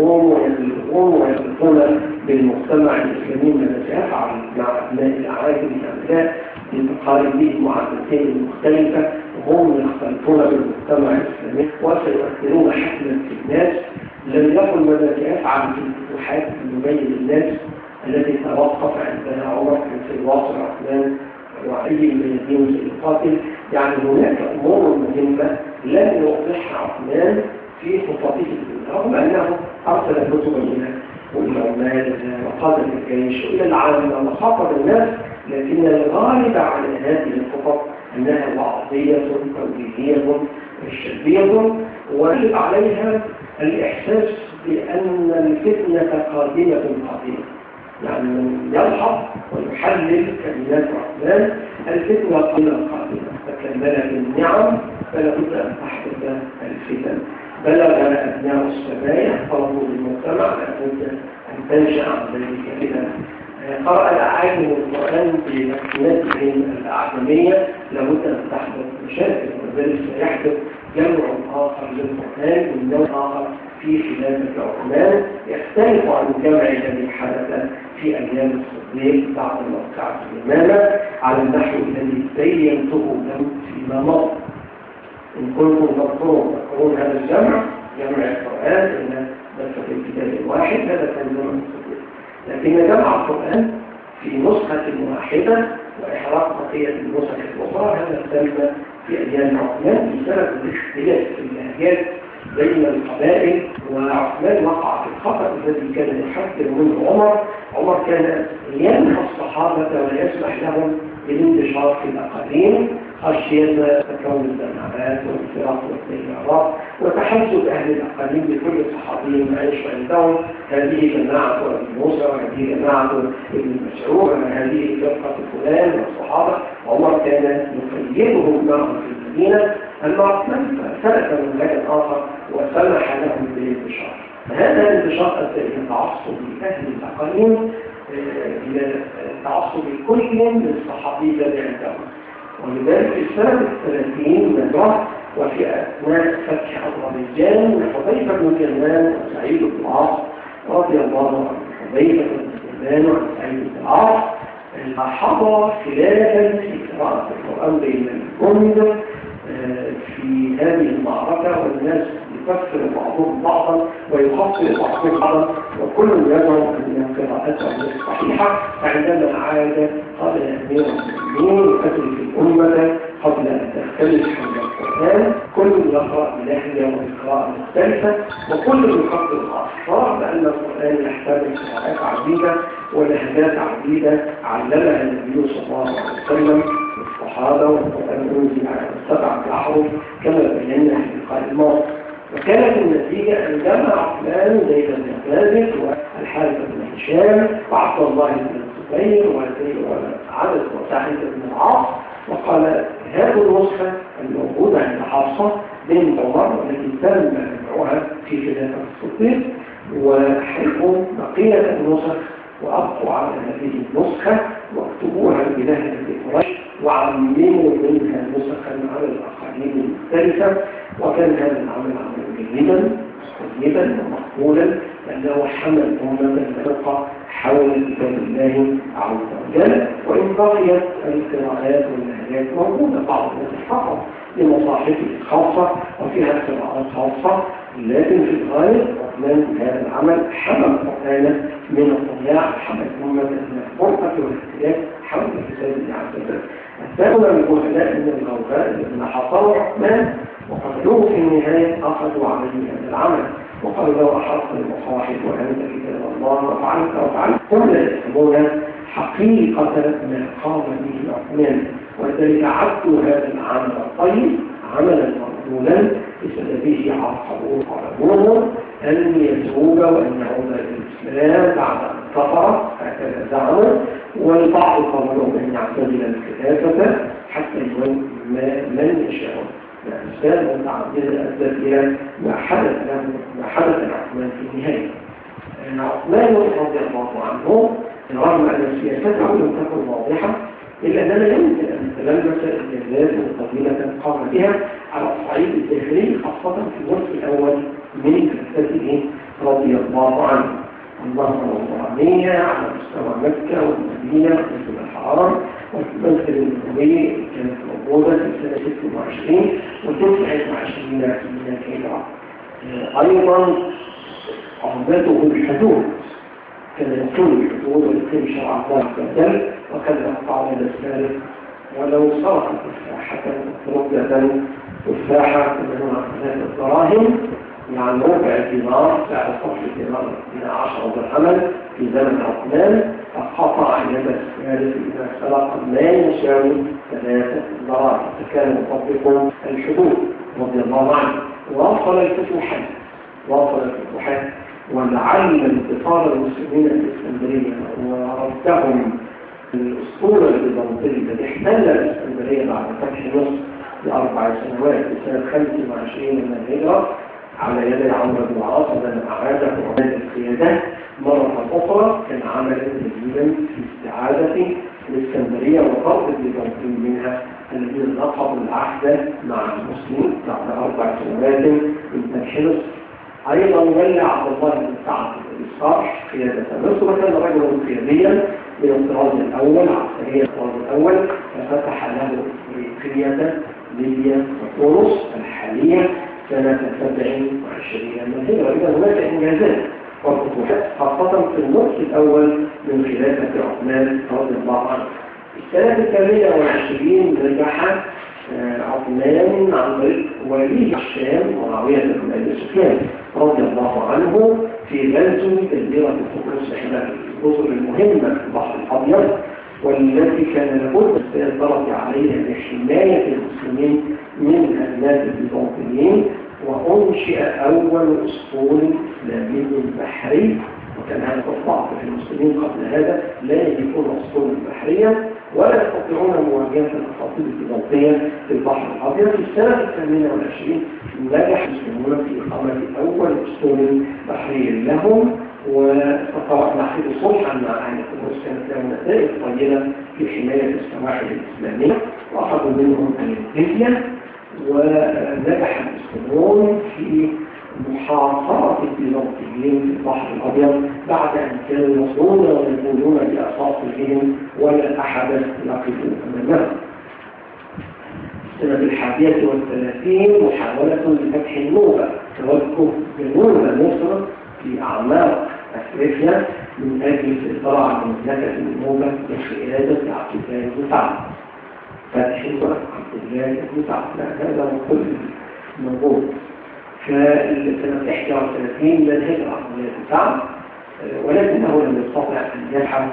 ويبلغون ويبلغون بالمجتمع الإسلامي ماذا سيفعل مع أبناء الأعاجل الأبناء لتقاليدهم وعادتهم المختلفة وهم يختلفون بالمجتمع الإسلامي وسيؤثرون حكما في الناس. لم يكن ماذا سيفعل في الفتوحات المبين للناس التي توقف عندها عمر بن سيواصل عثمان وعلي بن يزيد سيقاتل يعني هناك أمور مهمة لم يوضحها عثمان في خطته رغم أنه أرسل كتبا إلى والعمال وقادة الجيش وإلى العالم وخاطب الناس لكن الغالب على هذه الخطط أنها وعظية توجيهية إرشادية ويجب عليها الإحساس بأن الفتنة قادمة قادمة. يعني يلحظ ويحلل كلمات الرحمن الفتنة قادمة قادمة تكمل بالنعم فلا بد أن تحدث الفتن. بلغ أبناء السمايا طلبوا للمجتمع لابد أن تنشأ ذلك. إذا قرأ الأعاجم القرآن بمكتناتهم الأعجمية لابد أن تحدث مشاكل وذلك سيحدث جمع آخر للقرآن من نوع آخر. في خلافة عثمان يختلف عن الجمع الذي حدث في أيام الصديق بعد موقعة الإمامة على النحو الذي بينته لهم فيما مضى. إن كنتم تذكرون تذكرون هذا الجمع جمع القرآن إن بس في الكتاب الواحد هذا كان جمع الصديق لكن جمع القرآن في نسخة واحدة وإحراق بقية النسخ الأخرى هذا تم في أيام عثمان بسبب الاختلاف في اللهجات بين القبائل وعثمان وقع في الخطأ الذي كان يحذر منه عمر. عمر كان ينهى الصحابة ولا يسمح لهم بالانتشار في الأقاليم خشية تكون الجماعات والفرق والتيارات وتحسب أهل الأقاليم بكل صحابي يعيش عندهم. هذه جماعة أبي موسى وهذه جماعة ابن مسعود وهذه فرقة فلان والصحابة. عمر كان يخيلهم معهم في المدينة أما عثمان فسلك من مكان آخر وسمح لهم بالانتشار. هذا الانتشار أدى إلى تعصب أهل الأقاليم إلى تعصب كل للصحابي الذي عندهم. ولذلك في السنة الثلاثين من بعد وفي أثناء فتح أذربيجان حذيفة بن كلمان وسعيد بن العاص رضي الله عنه. حذيفة بن كلمان وسعيد بن العاص لاحظ خلافا في قراءة القرآن بين الجند في هذه المعركة والناس يكفر بعضهم بعضا ويخفر بعضهم بعضا وكل يدعو أن قراءته صحيحة فعندما عاد قال يا أمير المؤمنين أدرك الأمة قبل أن تختلف حول القرآن. كل يقرأ بلهجة وبقراءة مختلفة وكل يقدر الأخطاء بأن القرآن يحتمل قراءات عديدة ولهجات عديدة علمها النبي صلى الله عليه وسلم. الصحابة والقرآن أنزل على سبعة أحرف كما بينا في اللقاء الماضي. وكانت النتيجة أن جمع عثمان زيد بن ثابت والحارث بن هشام وعبد الله بن الزبير وعدد وسعيد بن العاص. وقال هذه النسخة الموجودة عند حفصة بنت عمر التي تم جمعها في خلافة الصديق وحرقوا بقية النسخ وأبقوا على هذه النسخة واكتبوها بلهجة قريش وعمموا منها نسخا على الأقاليم المختلفة وكان هذا العمل عملا جيدا طيبا ومقبولا لأنه حمل أمة تبقى حول كتاب الله عز وجل. وإن بقيت القراءات واللهجات موجودة بعض الناس فقط لمصاحفه الخاصة وفيها قراءات خاصة لكن في الغالب عثمان هذا العمل حمل القرآن من الضياع حمل أمة من الفرقة والاختلاف حول كتاب الله عز وجل الثاني من الجهلاء من الغوغاء الذين حصروا عثمان وقتلوه في النهاية أخذوا عليه هذا العمل. وقالوا لو أحرق المصاحف وأنت كتاب الله وفعلت وفعلت هم لا حقيقة ما قام به عثمان ولذلك عدوا هذا العمل الطيب عملا مقبولا بسببه عرقبوه وقالوا أن يتوب وأن يعود الإسلام بعد أن كفر هكذا زعموا والبعض قالوا أن يعتزل الخلافة حتى يكون من يشاء. الإنسان متعددة أدت إلى ما حدث له ما حدث لعثمان في النهاية. عثمان رضي الله عنه رغم أن سياسته لم تكن واضحة إلا أننا يمكن أن نتلمس الإنجازات القديمة قام بها على الصعيد الداخلي خاصة في الوصف الأول من كتابه رضي الله عنه. النهضة الوطنية على مستوى مكة والمدينة والمسجد الحرام والمسجد النبوي كانت موجودة في سنة 26 و29 من الهجرة. أيضا عمدته الحدود كان يقول الحدود ويقيم شرع الله عز وكذا قال الإسلام ولو صرفت تفاحة ربية تفاحة من ثلاثة دراهم يعني ربع دينار سعر صفر دينار من عشرة درهما في زمن عثمان فقطع يد الثالث إذا سرق ما يساوي ثلاثة دراهم فكان يطبق الحدود رضي الله عنه. واصل الفتوحات واصل الفتوحات ولعل انتصار المسلمين في الاسكندرية وردهم الأسطورة البيزنطية التي احتل الاسكندرية بعد فتح مصر بأربع سنوات في سنة 25 من الهجرة على يد عمرو بن العاص لما أعاد عماد القيادات مرة أخرى كان عملا جديدا في استعادة الإسكندرية وطرد البيزنطيين منها الذين نقضوا العهد مع المسلمين بعد أربع سنوات من فتح مصر. أيضا ولى عبد الله بن سعد قيادة. مصر وكان رجلا قياديا من الطراز الأول عسكريا الطراز الأول ففتح له قيادة ليبيا وتونس الحالية سنة 27 من الهجرة إذا هناك إنجازات وفتوحات خاصة في النصف الأول من خلافة عثمان رضي الله عنه. السنة الثانية والعشرين نجح عثمان عن طريق ولي الشام معاوية بن أبي سفيان رضي الله عنه في غزو جزيرة القدس إحدى الجزر المهمة في البحر الأبيض والتي كان لابد السيطرة عليها لحماية المسلمين من الناس البيزنطيين وأنشئ أول أسطول إسلامي بحري هذا الضعف في المسلمين قبل هذا لا يملكون أسطولا بحريا ولا يستطيعون مواجهة الأساطيل البيزنطية في البحر الأبيض في السنة الثامنة والعشرين. نجح المسلمون في إقامة أول أسطول بحري لهم وطبعا نحن صلحا مع أهل القدس كانت لهم نتائج طيبة في حماية السواحل الإسلامية وأخذوا منهم الجزية ونجح المسلمون في محاصرة البيزنطيين في البحر الأبيض بعد أن كانوا يصلون ويقولون بأساطيرهم ولا أحد يقف أمامهم السنة الحادية والثلاثين محاولة لفتح النوبة توجه جنوب مصر في أعماق أفريقيا من أجل السيطرة على مملكة النوبة بقيادة عبد الله بن سعد فتح عبد الله بن سعد هذا كل موجود فسنة 31 من الهجرة من سعد ولكنه لم يستطع أن يلحق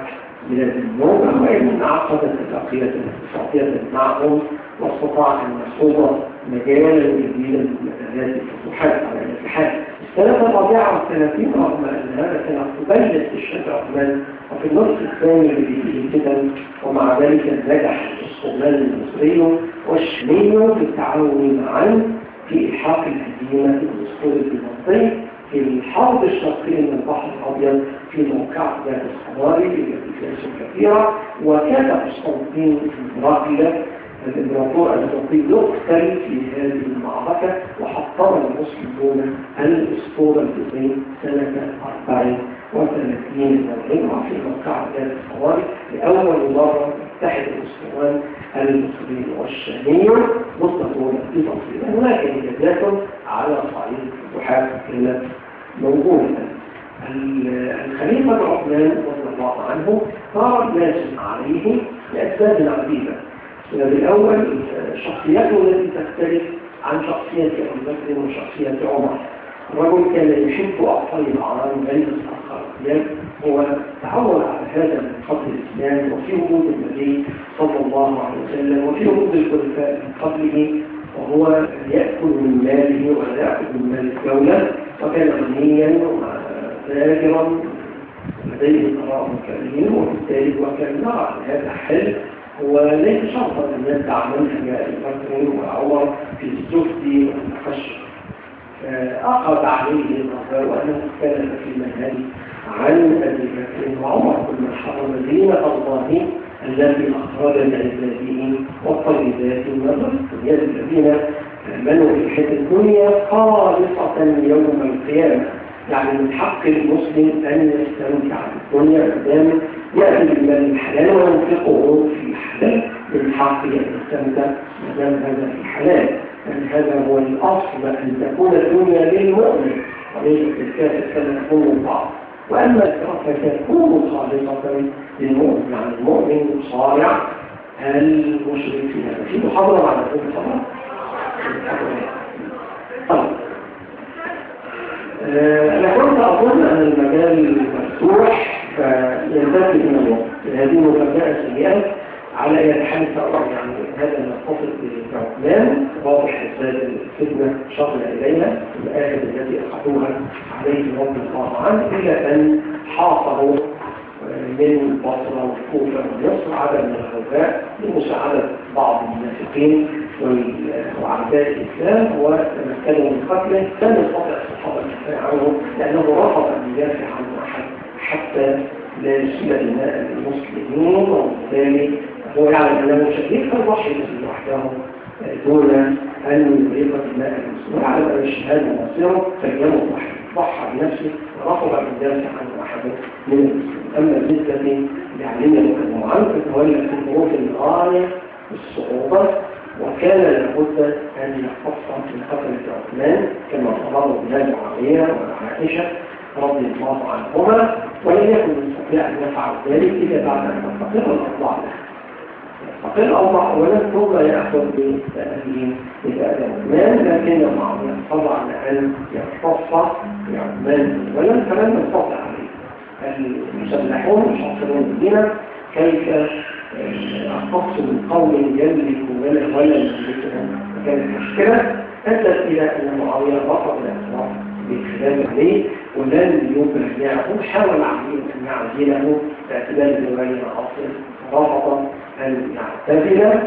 بلاد النوبة وإن عقد اتفاقية اقتصادية معهم واستطاع أن يصوب مجالا جديدا لمثلات الفتوحات على الاتحاد. السنة الرابعة والثلاثين رغم أن هذا كان قبيل استشهاد عثمان وفي النصف الثاني فيه الفتن ومع ذلك نجح الصومال المصري والشمي في التعاون معا في إلحاق الفيديونات الأسطول المنطقي في الحوض الشرقي من البحر الأبيض في موقع ذات الحضاري في الأفلام الكثيرة وكان قسطنطين الإمبراطية الإمبراطور الأفريقي يقتل في هذه المعركة وحطم المسلمون الأسطول الفيديوني سنة 40 1942 عاصمة مقع بلاد الخوارج لأول مرة تحت الأسطوان المصري والشامي مطلقون في تفصيل هناك إجازات على صعيد فتوحات كانت موجودة الخليفة عثمان رضي الله عنه صار ناس عليه لأسباب عديدة السبب الأول شخصيته التي تختلف عن شخصية أبي بكر وشخصية عمر. الرجل كان يحب أعطي العالم بين الصحابة الأخرين هو تعود على هذا من قبل الإسلام وفي وجود النبي صلى الله عليه وسلم وفي وجود الخلفاء من قبله وهو يأكل من ماله ولا يأكل من مال الدولة وكان غنيا تاجرا لديه ثراء كريم وبالتالي وكان يرى هذا حل. وليس شرطا أن يدع منهج البكر وعمر في الزهد والتخشب أخذ عليه النظر وأنه كان في المنهج. عن أبي بكر وعمر كل حرم دين الله الذي أخرج لعباده والطيبات الرزق الذين آمنوا في حيث الدنيا خالصة يوم القيامة. يعني من حق المسلم أن يستمتع بالدنيا قدامه يأتي بالمال الحلال وينفقه في الحلال من حقه أن يستمتع دام هذا في الحلال أن هذا هو الأصل أن تكون الدنيا للمؤمن وليس الكافر كما يكون البعض وأما فتكون خالصة للمؤمن يعني المؤمن صارع المشرك في هذا في محاضرة بعد ذلك طبعا طيب. أنا كنت أظن أن المجال مفتوح فينتهي من الوقت هذه مفاجأة سيئة على أي حال سأرى يعني هذا نتصل بعثمان واضح إزاي الفتنة شغل إلينا الآية التي أخذوها عليه رضي الله عنه إلا أن حاصروا من البصرة والكوفة عدد من الغزاء لمساعدة بعض المنافقين وأعداء الإسلام وتمكنوا من قتله لم يستطع الصحابة الدفاع عنه لأنه رفض أن يدافع عنه أحد حتى لا دماء المسلمين وبالتالي هو يعلم أنه شديد فالوحي وحده دون أن يريق دماء المسلمين. ويعلم أن الشهادة مصيره فليمت وحده ضحى بنفسه ورفض يدافع عنه أحد من المسلمين. أما بالنسبة لعلمنا المعلم فتولى في ظروف الغاية الصعوبة وكان لابد أن يختص من قتلة عثمان كما قرروا بلاد معاوية وعائشة رضي الله عنهما ولم يكن يستطيع أن يفعل ذلك إلا بعد أن تستقر الأوضاع له فقال الله أولا ثم يأخذ بتأهيل لبعد عثمان لكن معاوية طبعا أن يختص بعثمان أولا فلم يستطع عليه المسلحون الشخصيين المدينة كيف؟ القص من قوم يملك ولا ولا يملكه كانت مشكلة أدت إلى أن معاوية رفض الإسلام بالكلام عليه ولن يبرجعه حاول عليه أن يعزله باعتبار بغير أصل رفض أن يعتزل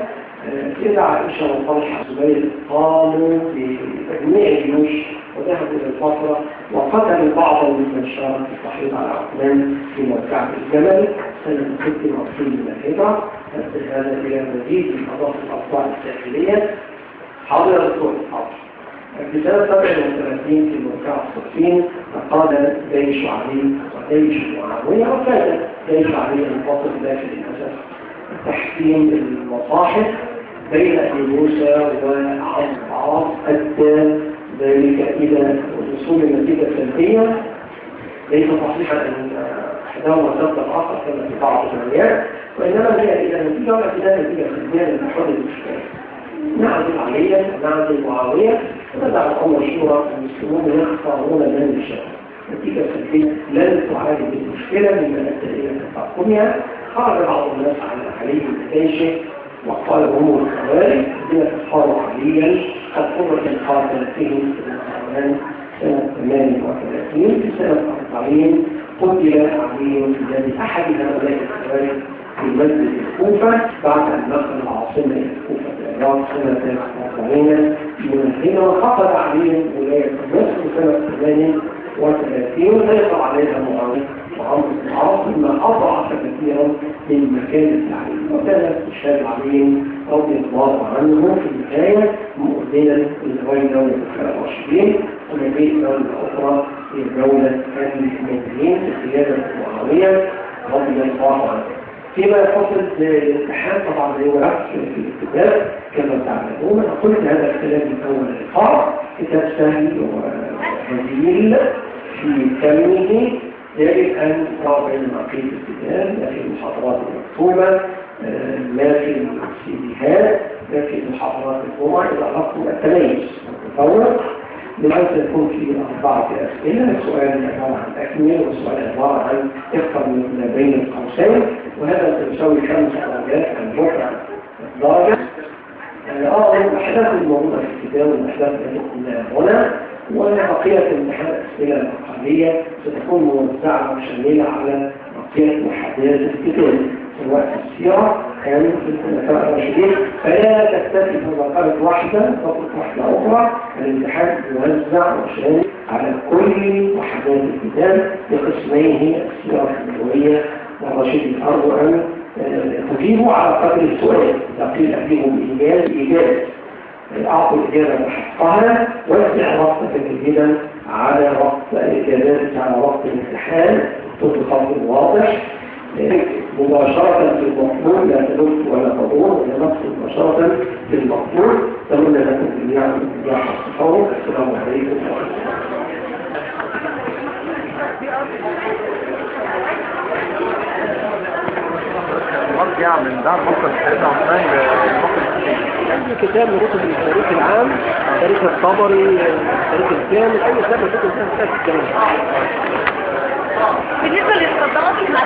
كده عائشة وطلحة زبير قاموا بتجميع الجيوش وذهبوا إلى الفترة وقتلوا بعض من شارك الصحيح على عثمان في موقع الجمل سنة 56 من الهجرة هذا إلى مزيد من أضافة الأطفال الداخلية. حاضر الدكتور حاضر. سنة 37 في موقع الصفين قال جيش علي وجيش معاوية وكان جيش علي المفاصل داخل الأساس تحكيم المصاحف بين أبي موسى وعصعص أدى ذلك إلى وصول النتيجة سلبية ليس صحيحا أن أحدهما ضد الآخر كما في بعض الروايات وإنما هي إلى نتيجة وإلى نتيجة سلبية للحل المشكلة نعزل عليا نعزل معاوية. ونزع الأمر الشورى المسلمون يختارون من يشاء. نتيجة سلبية لن تعالج المشكلة أدى إلى تفاقمها خرج بعض الناس علي بن وقال هم الخوارج الذين تسخروا عليا. قد قرت القاتلتهم في المسلمان سنة 38 في سنة 40 قتل علي في يد أحد هؤلاء الخوارج في مسجد الكوفة بعد أن نقل العاصمة إلى الكوفة في العراق سنة 40 منهما وفقد عليهم ولاية مصر سنة 38 سيطر عليها معاوية وعمر بن العاص مما أضعف كثيرا من مكان التعليم وكان استشهاد عليهم رضي الله عنه في النهاية مؤذنا لزواج دولة الراشدين ومجيء دولة أخرى في دولة المدينين في قيادة معاوية رضي الله عنه. فيما يخص الامتحان طبعا هو في الكتاب كما تعلمون. أنا قلت هذا الكلام من أول اللقاء كتاب سهل وهزيل في كلمه يجب نقرأ بين عقيدة الكتاب لا في المحاضرات المكتوبة لا في السيديهات لا في محاضرات الجمعة. إذا أردتم التميز والتفوق لأن يكون في أربعة أسئلة سؤال عبارة عن تكميل وسؤال عبارة عن اختر من بين القوسين وهذا تساوي خمس درجات عن ربع درجة آه الأحداث الموجودة في الكتاب والأحداث التي هنا وبقية الأسئلة الأقلية ستكون موزعة وشاملة على بقية وحدات الكتاب. في السيرة كان الخلفاء الراشدين فلا تكتفي بمقالة واحدة فقط واحدة أخرى الامتحان يوزع وشامل على كل وحدات الكتاب بقسميه السيرة النبوية والرشيد الأرض أن تجيبوا على قدر السؤال تقيل أجيبوا بإيجاز إيجاز أعطوا الإجابة بحقها واسع ربطة جيدا على ربط الإجابات على ربط الامتحان تتخط واضح. مباشرة في المطلوب لا تدل ولا تدور ولا نقص مباشرة في المطلوب تمنى لكم جميعا إياح الصفور السلام عليكم. مرجع من دار سيدنا عثمان كتاب التاريخ العام تاريخ الطبري تاريخ الكامل أي كتاب من كتب التاريخ الكامل Видите ли, что должна?